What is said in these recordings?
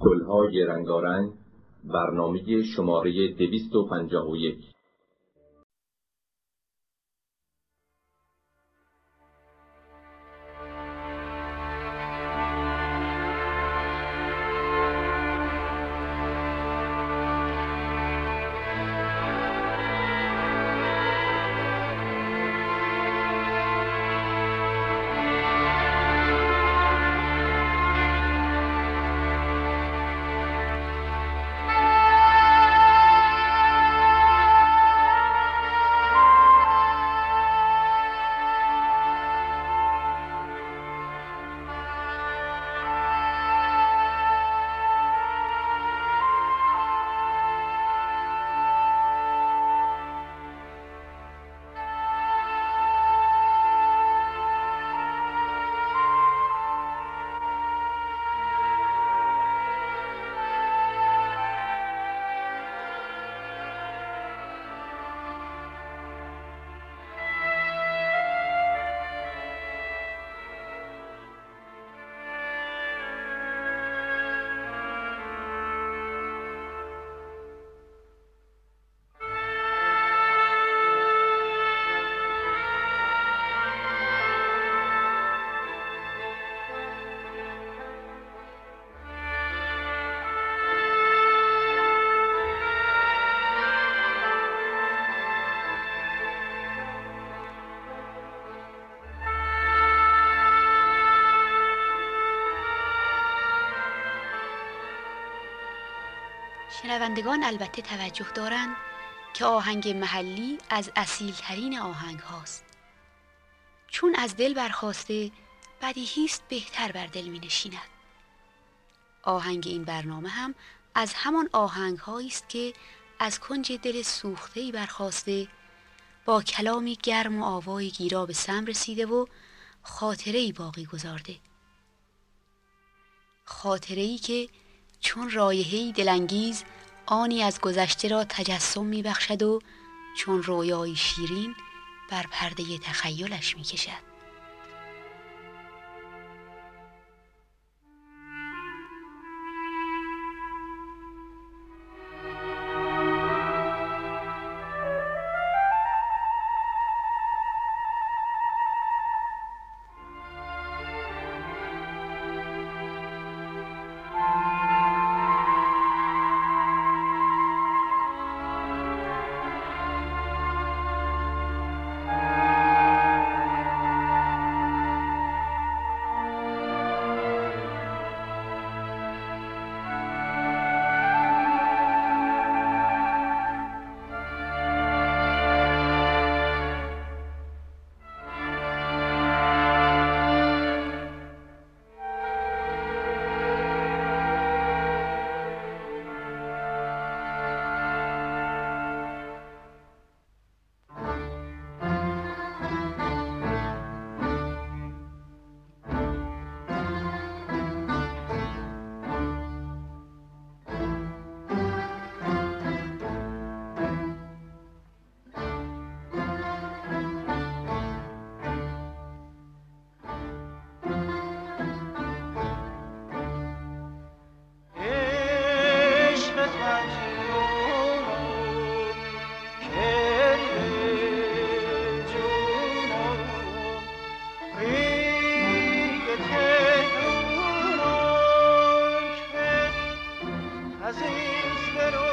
گلهای رنگارنگ برنامه شماره 251 شنوندگان البته توجه دارند که آهنگ محلی از اصیلترین آهنگ هاست. چون از دل برخواسته بدیهیست بهتر بر دل می نشیند آهنگ این برنامه هم از همان آهنگ است که از کنج دل سوخته برخواسته با کلامی گرم و آوای گیرا به سم رسیده و خاطره باقی گذارده. خاطره ای که چون رایحه‌ای دلانگیز آنی از گذشته را تجسم میبخشد و چون رویایی شیرین بر پرده تخیلش می‌کشد. quiero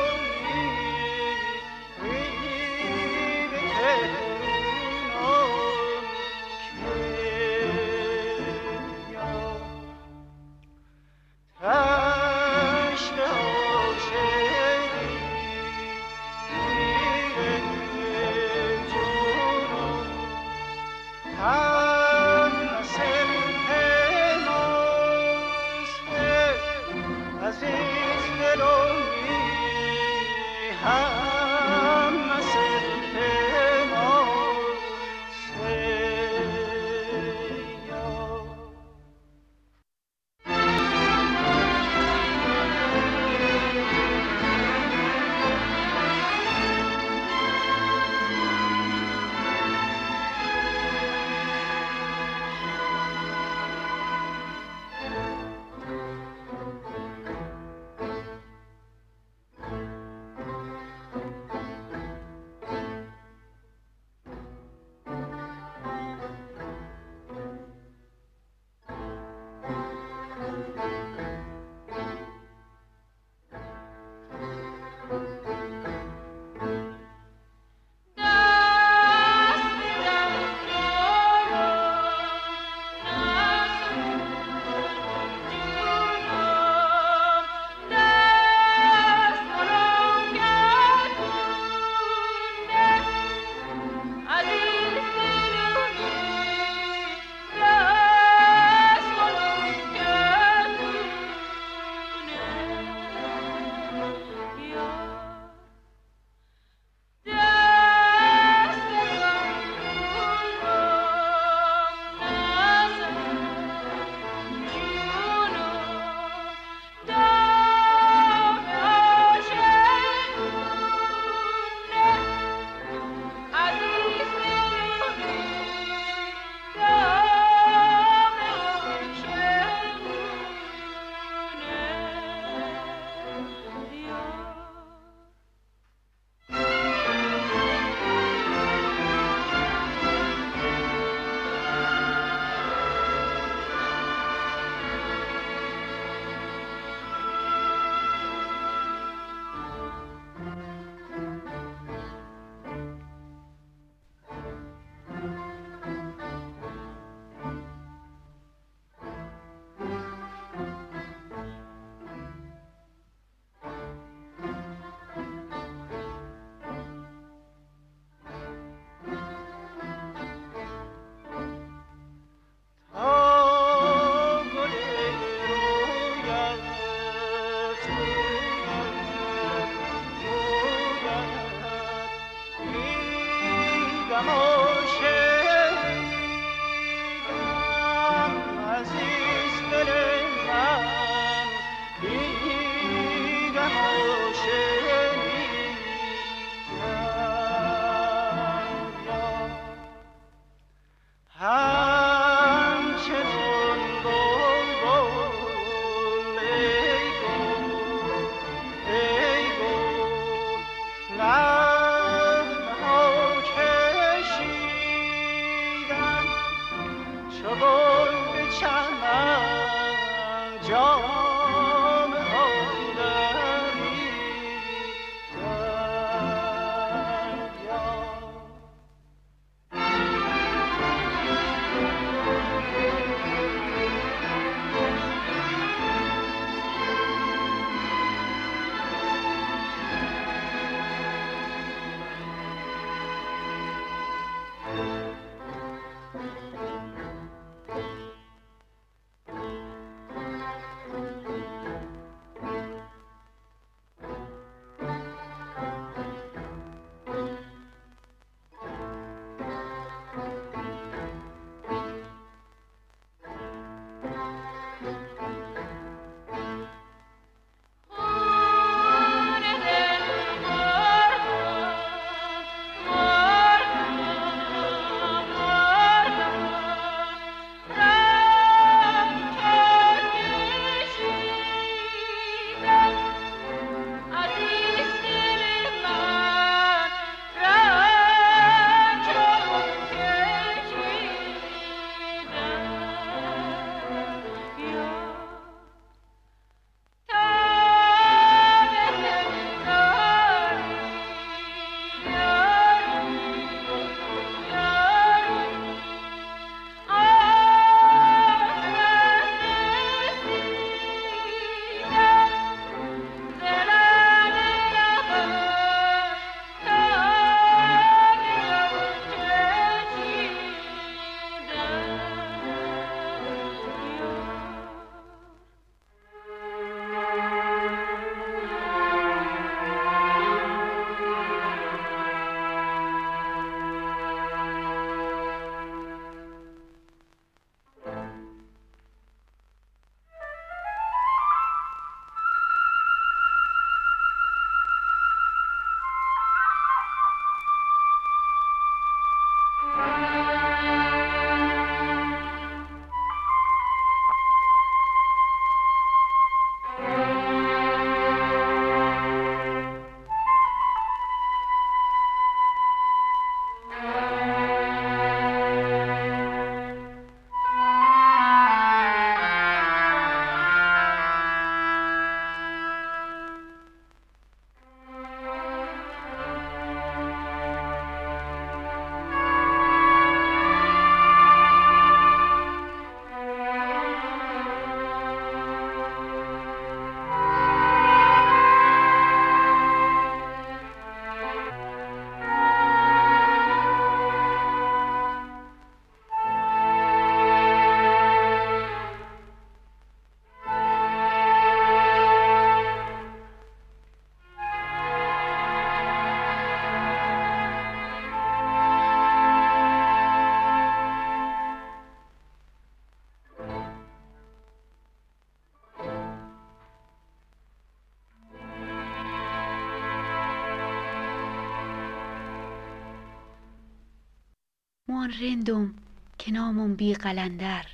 همان رندم که نامم بی قلندر.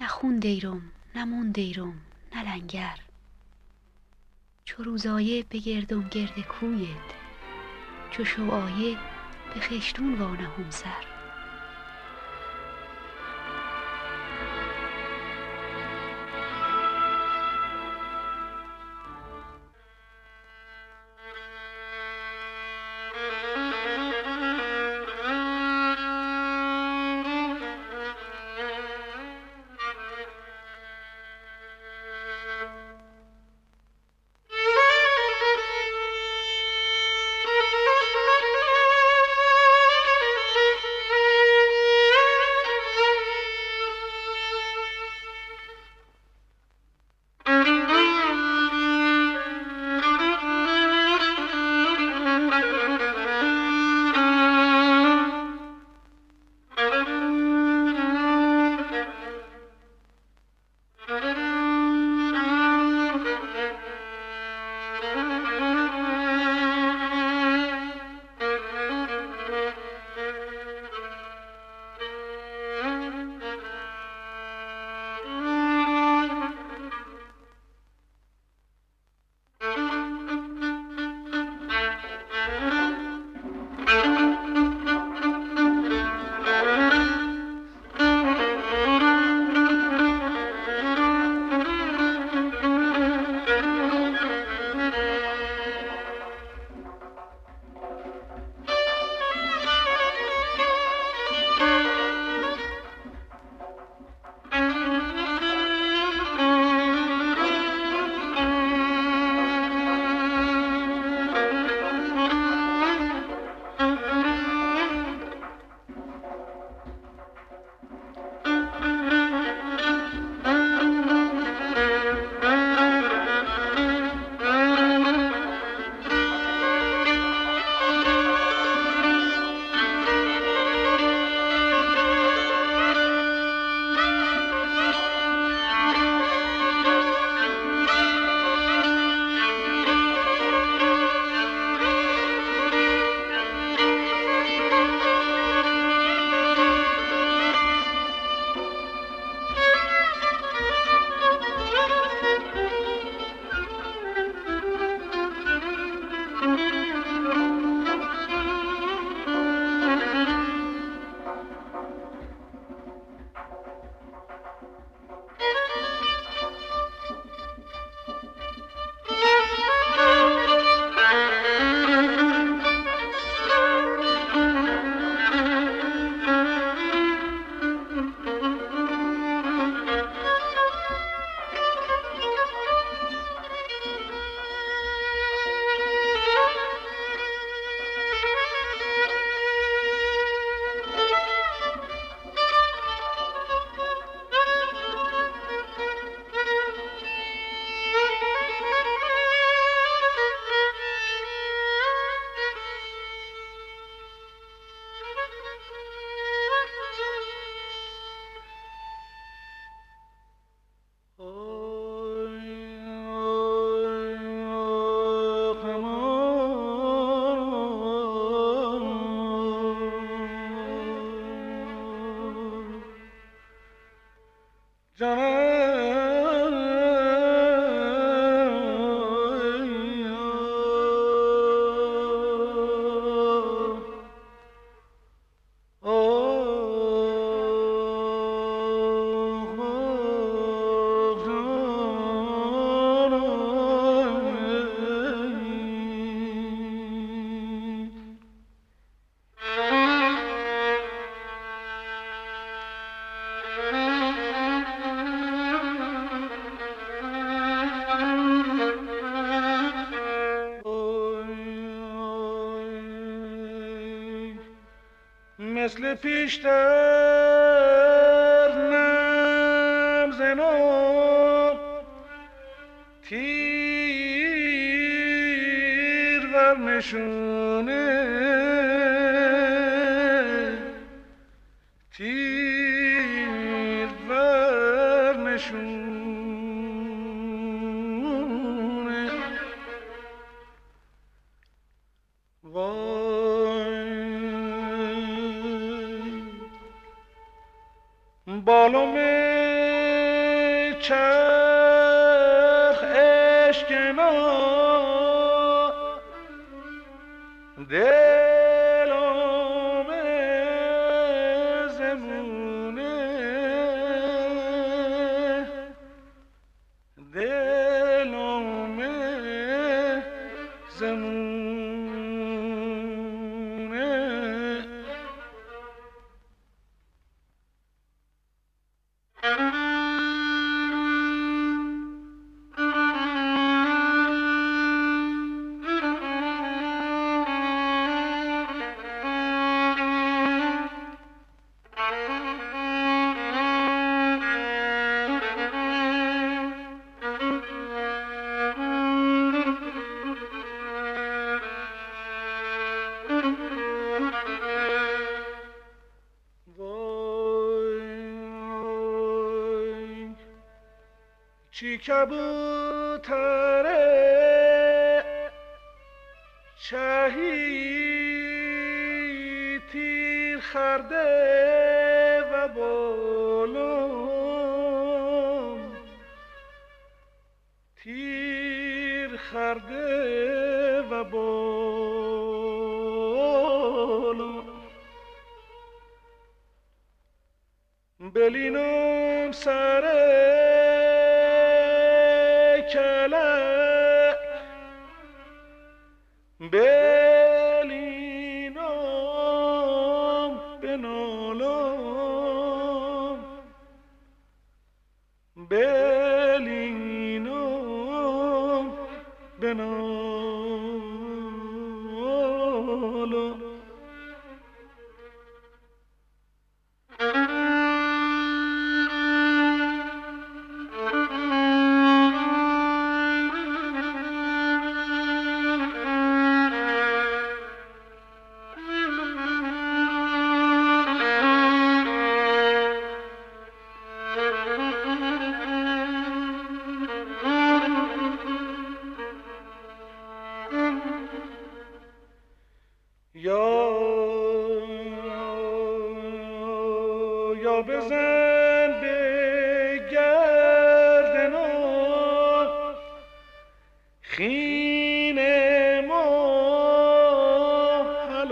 نه خون دیرم نه مون دیرم نه لنگر. چو روزایه بگردم گرد کویت چو شوآیه به خشتون وانهم سر. پیشتر نم زنم تیر ور نشونه بالوم چرخ اشکنا دلم تیر خرده و بالم بلینم سر کلک بلینم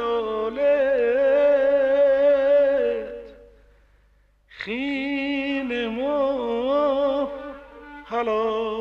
حلالت خین ما حلالت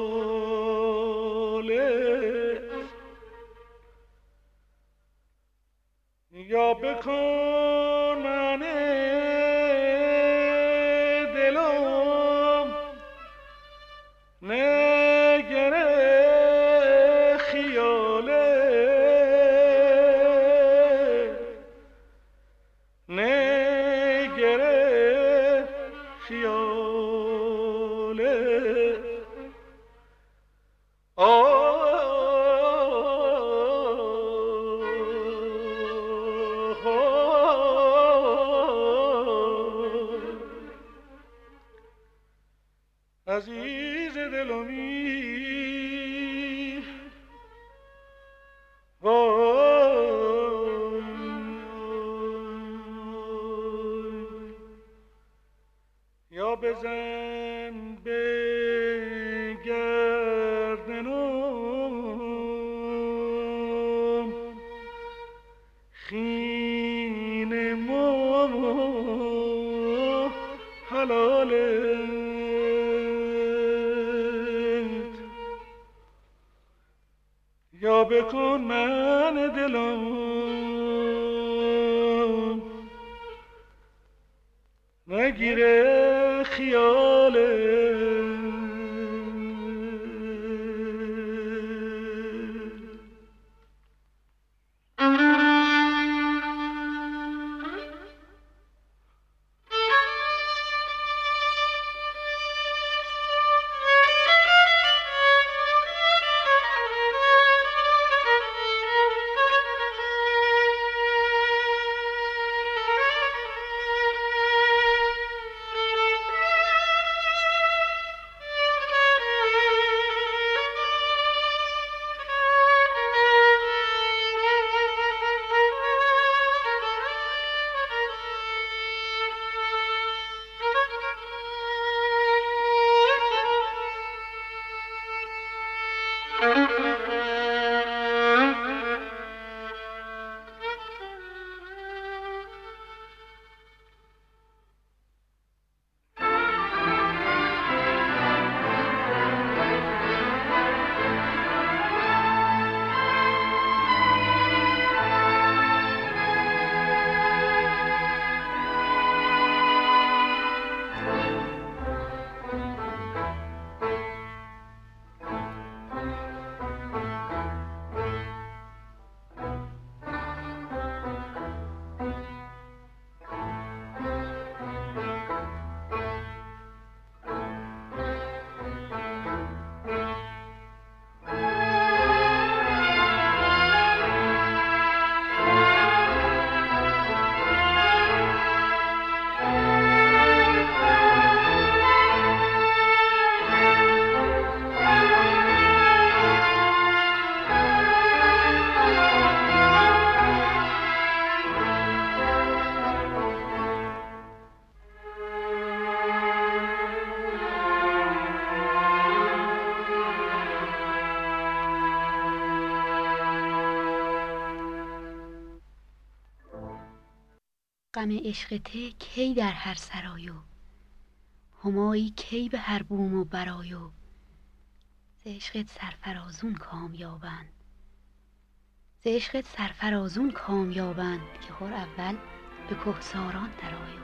حلالت یا بکن من دلم. نگیره خیاله غم عشق ته کی در هر سرایو همایی کی به هر بوم و برایو ز عشقت سرفرازون کامیابند ز عشقت سرفرازون کامیابند که خور اول به کهساران درآیو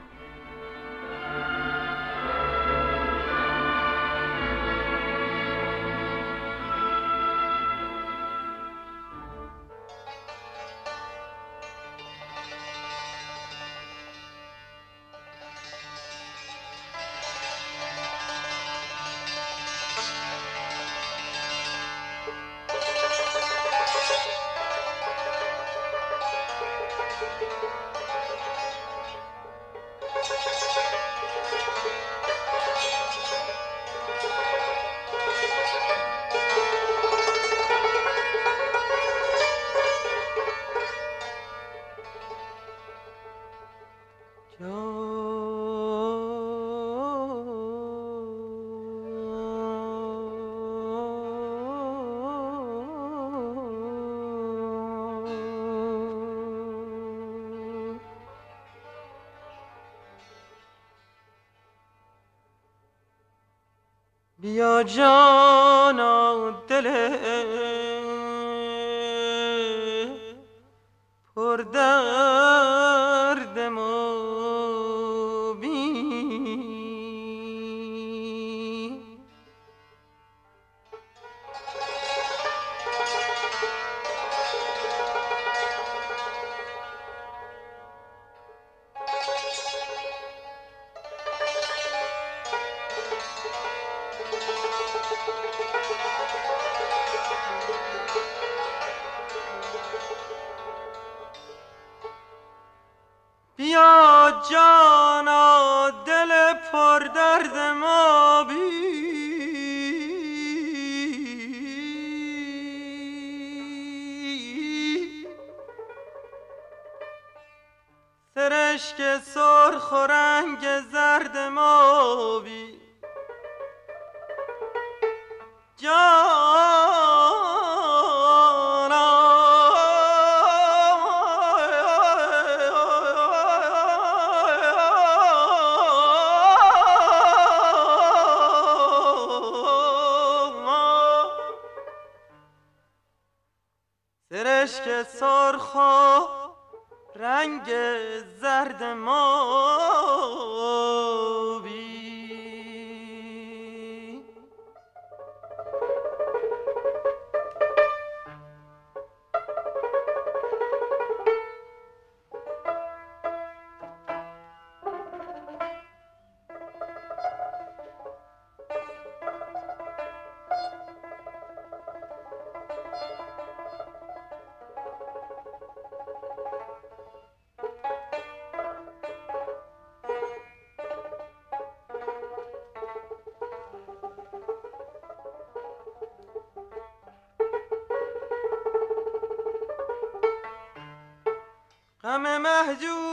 مهجور.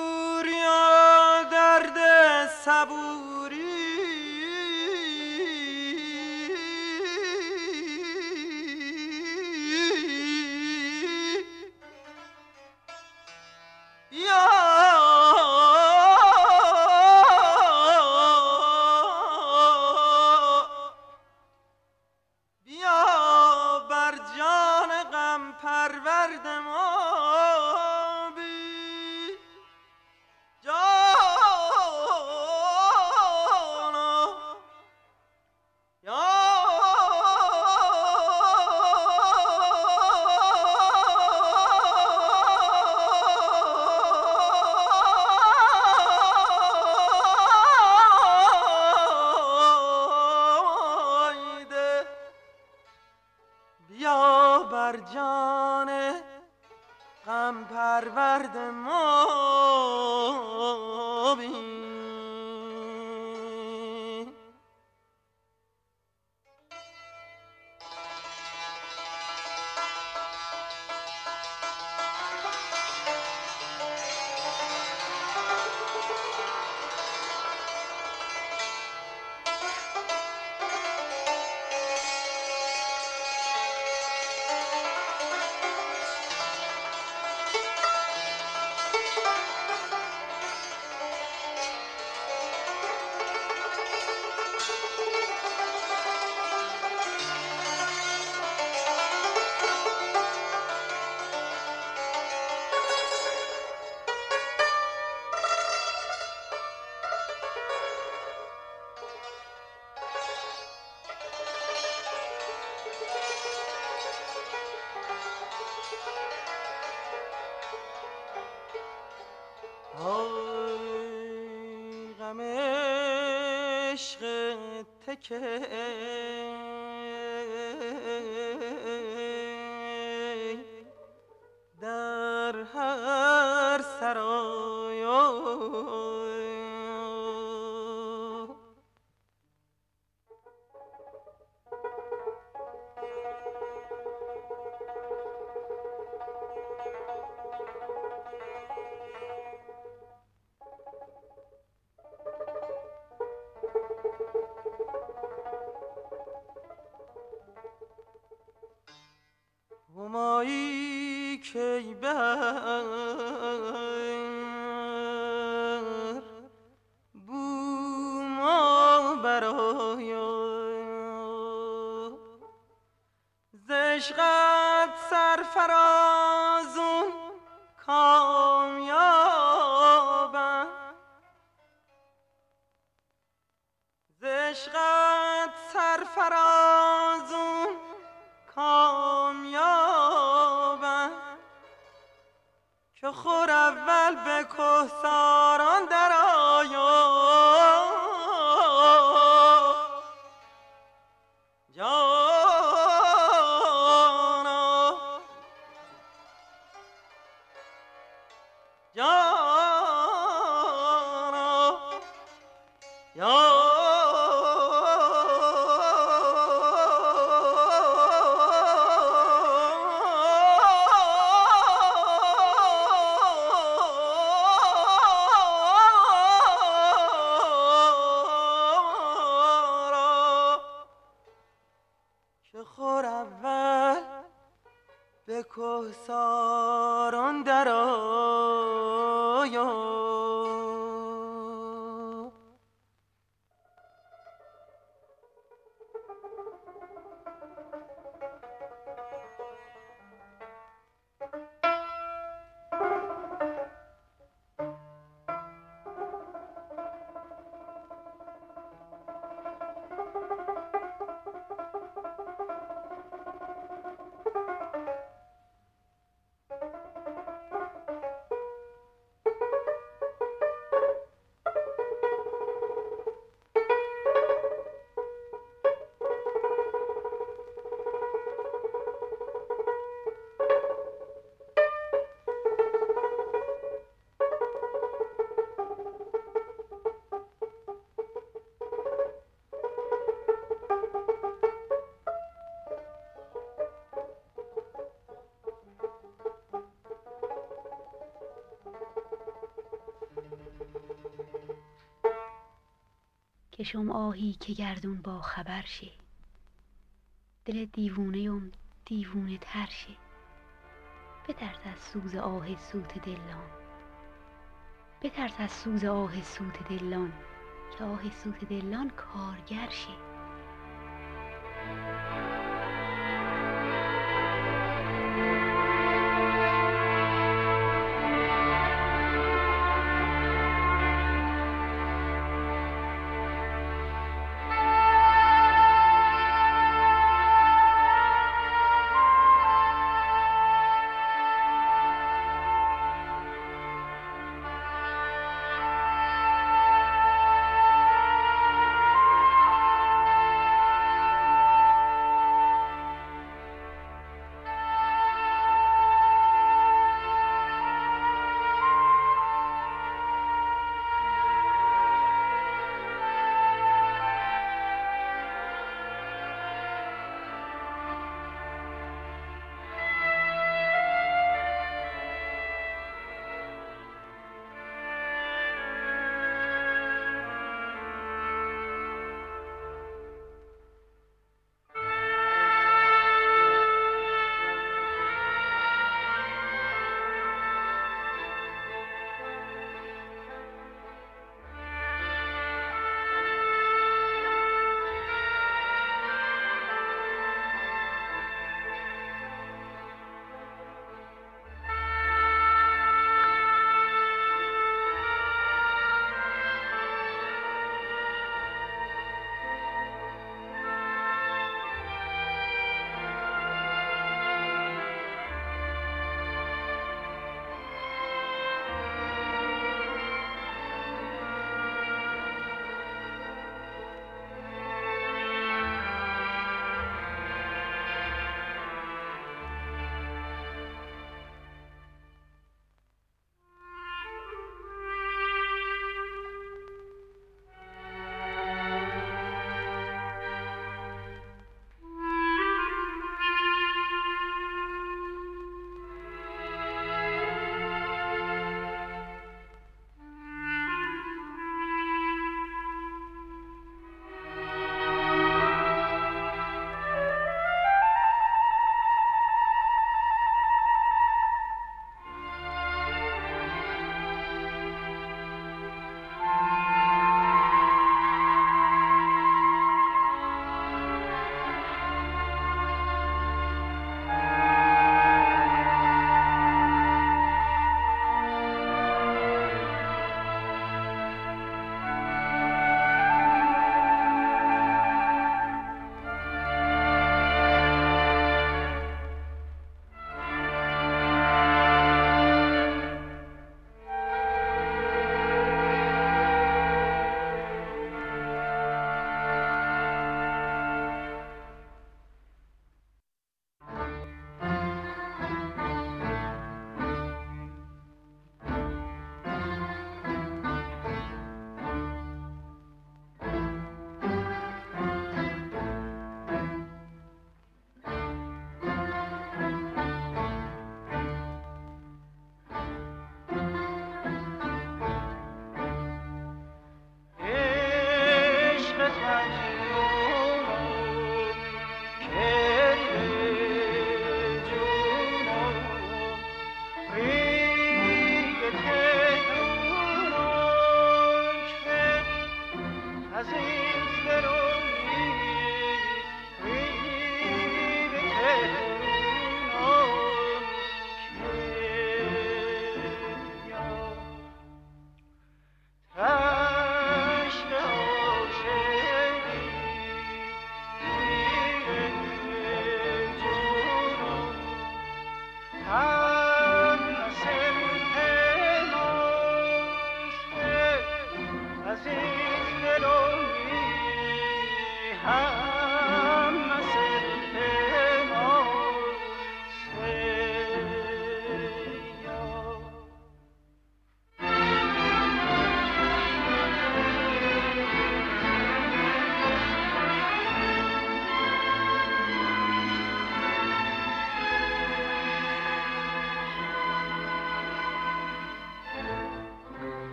ke کشم آهی که گردون با خبر شه دل دیوونه‌ام دیوونه تر شه بترس از سوز آه سوت دلان. بترس از سوز آه سوت دلان که آه سوت دلان کارگر شه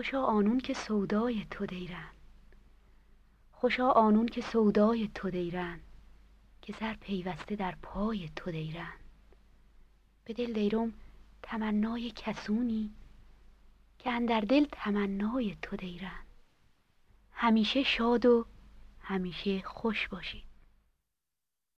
خوشا آنون که سودای تو دیرن خوشا آنون که سودای تو دیرن که زر پیوسته در پای تو دیرن به دل دیرم تمنای کسونی که اندر دل تمنای تو دیرن همیشه شاد و همیشه خوش باشید